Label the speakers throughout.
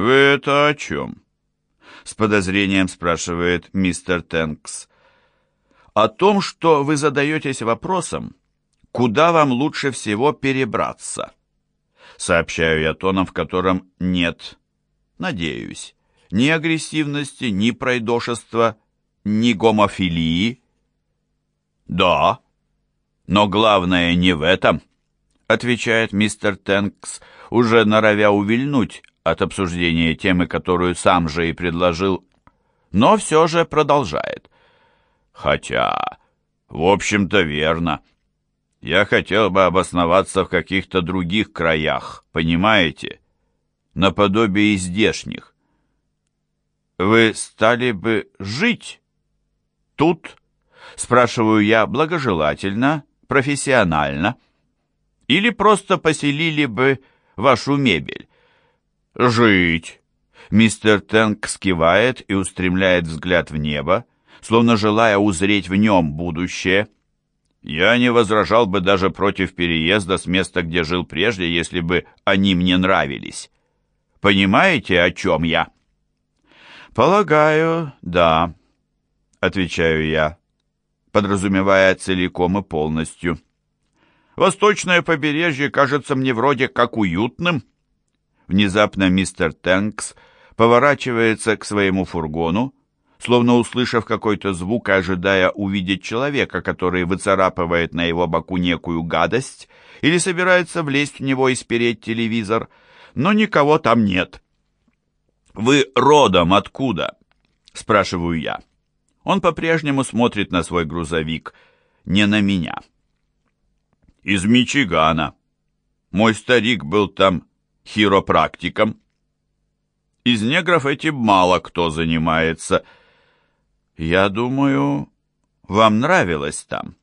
Speaker 1: «Вы это о чем?» — с подозрением спрашивает мистер Тэнкс. «О том, что вы задаетесь вопросом, куда вам лучше всего перебраться?» Сообщаю я тоном, в котором нет, надеюсь, ни агрессивности, ни пройдошества, ни гомофилии. «Да, но главное не в этом», — отвечает мистер Тэнкс, уже норовя увильнуть от обсуждения темы, которую сам же и предложил, но все же продолжает. «Хотя, в общем-то, верно. Я хотел бы обосноваться в каких-то других краях, понимаете? Наподобие здешних. Вы стали бы жить тут?» Спрашиваю я благожелательно, профессионально. Или просто поселили бы вашу мебель? Жить. Мистер Тэнк скивает и устремляет взгляд в небо, словно желая узреть в нем будущее. Я не возражал бы даже против переезда с места, где жил прежде, если бы они мне нравились. Понимаете, о чем я? Полагаю, да, отвечаю я, подразумевая целиком и полностью. Восточное побережье кажется мне вроде как уютным. Внезапно мистер Тэнкс поворачивается к своему фургону, словно услышав какой-то звук и ожидая увидеть человека, который выцарапывает на его боку некую гадость или собирается влезть в него и спереть телевизор, но никого там нет. «Вы родом откуда?» — спрашиваю я. Он по-прежнему смотрит на свой грузовик, не на меня. «Из Мичигана. Мой старик был там хиропрактиком. Из негров этим мало кто занимается. Я думаю, вам нравилось там?»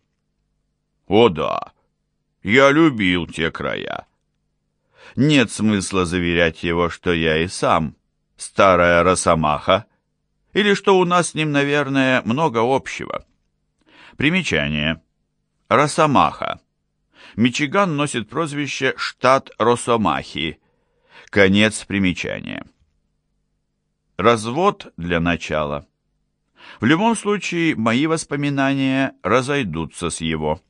Speaker 1: «О да, я любил те края. Нет смысла заверять его, что я и сам, старая росомаха, или что у нас с ним, наверное, много общего. Примечание. Росомаха. Мичиган носит прозвище «штат Росомахи». Конец примечания. Развод для начала. В любом случае, мои воспоминания разойдутся с его.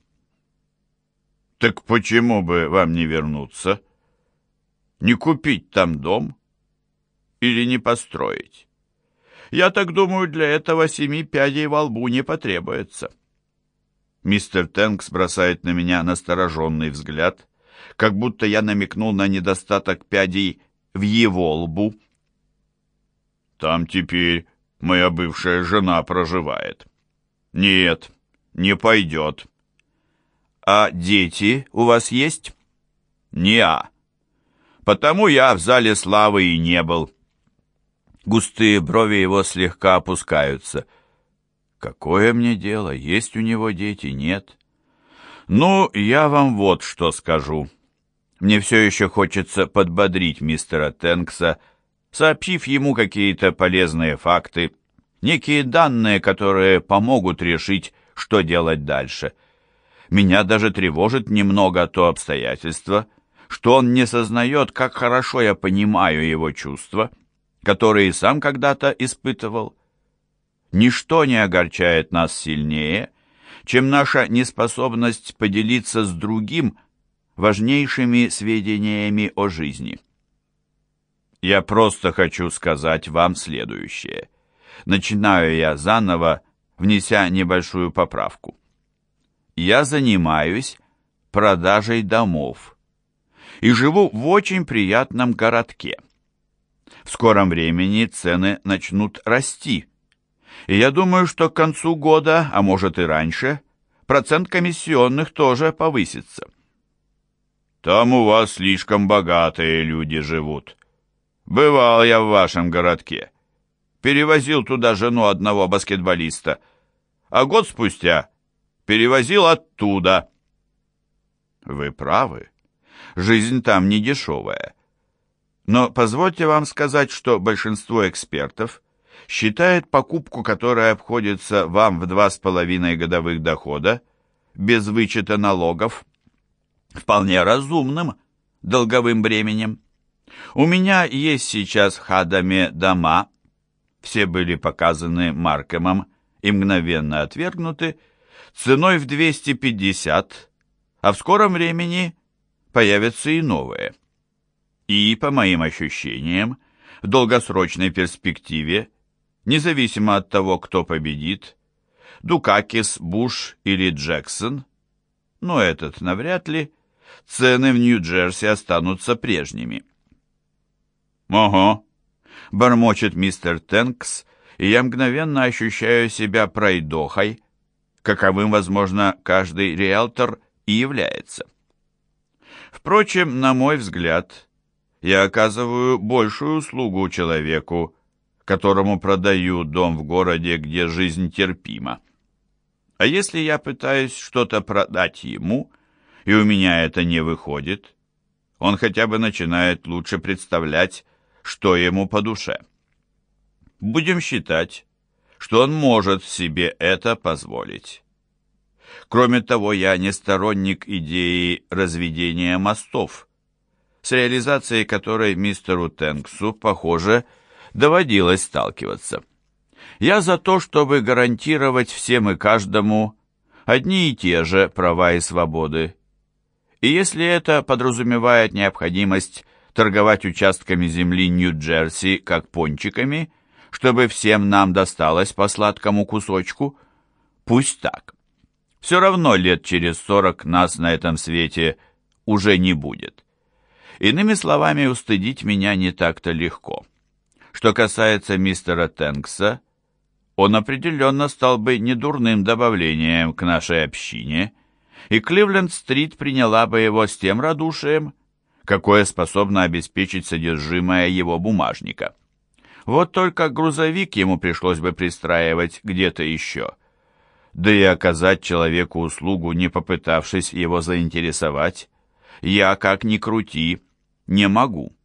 Speaker 1: Так почему бы вам не вернуться? Не купить там дом? Или не построить? Я так думаю, для этого семи пядей во лбу не потребуется. Мистер Тэнкс бросает на меня настороженный взгляд, как будто я намекнул на недостаток пядей в его лбу. Там теперь моя бывшая жена проживает. Нет, не пойдет. А дети у вас есть? Не-а. Потому я в зале славы и не был. Густые брови его слегка опускаются. Какое мне дело, есть у него дети, нет? Ну, я вам вот что скажу. Мне все еще хочется подбодрить мистера Тенкса, сообщив ему какие-то полезные факты, некие данные, которые помогут решить, что делать дальше. Меня даже тревожит немного то обстоятельство, что он не сознает, как хорошо я понимаю его чувства, который и сам когда-то испытывал. Ничто не огорчает нас сильнее, чем наша неспособность поделиться с другим важнейшими сведениями о жизни. Я просто хочу сказать вам следующее. Начинаю я заново, внеся небольшую поправку. Я занимаюсь продажей домов и живу в очень приятном городке. В скором времени цены начнут расти. И я думаю, что к концу года, а может и раньше, процент комиссионных тоже повысится. Там у вас слишком богатые люди живут. Бывал я в вашем городке. Перевозил туда жену одного баскетболиста. А год спустя перевозил оттуда. Вы правы. Жизнь там не дешевая. Но позвольте вам сказать, что большинство экспертов считает покупку, которая обходится вам в два с половиной годовых дохода, без вычета налогов, вполне разумным долговым бременем. У меня есть сейчас в Хадаме дома, все были показаны Маркемом и мгновенно отвергнуты, ценой в 250, а в скором времени появятся и новые. И, по моим ощущениям, в долгосрочной перспективе, независимо от того, кто победит, Дукакис, Буш или Джексон, но этот навряд ли, цены в Нью-Джерси останутся прежними. «Ого!» — бормочет мистер Тенкс, и я мгновенно ощущаю себя пройдохой, каковым, возможно, каждый риэлтор и является. Впрочем, на мой взгляд, я оказываю большую услугу человеку, которому продаю дом в городе, где жизнь терпима. А если я пытаюсь что-то продать ему, и у меня это не выходит, он хотя бы начинает лучше представлять, что ему по душе. Будем считать, что он может себе это позволить. Кроме того, я не сторонник идеи разведения мостов, с реализацией которой мистеру Тенксу, похоже, доводилось сталкиваться. Я за то, чтобы гарантировать всем и каждому одни и те же права и свободы. И если это подразумевает необходимость торговать участками земли Нью-Джерси как пончиками, чтобы всем нам досталось по сладкому кусочку, пусть так. Все равно лет через сорок нас на этом свете уже не будет. Иными словами, устыдить меня не так-то легко. Что касается мистера Тенкса, он определенно стал бы недурным добавлением к нашей общине, и Кливленд-стрит приняла бы его с тем радушием, какое способно обеспечить содержимое его бумажника. Вот только грузовик ему пришлось бы пристраивать где-то еще. Да и оказать человеку услугу, не попытавшись его заинтересовать, я, как ни крути, не могу.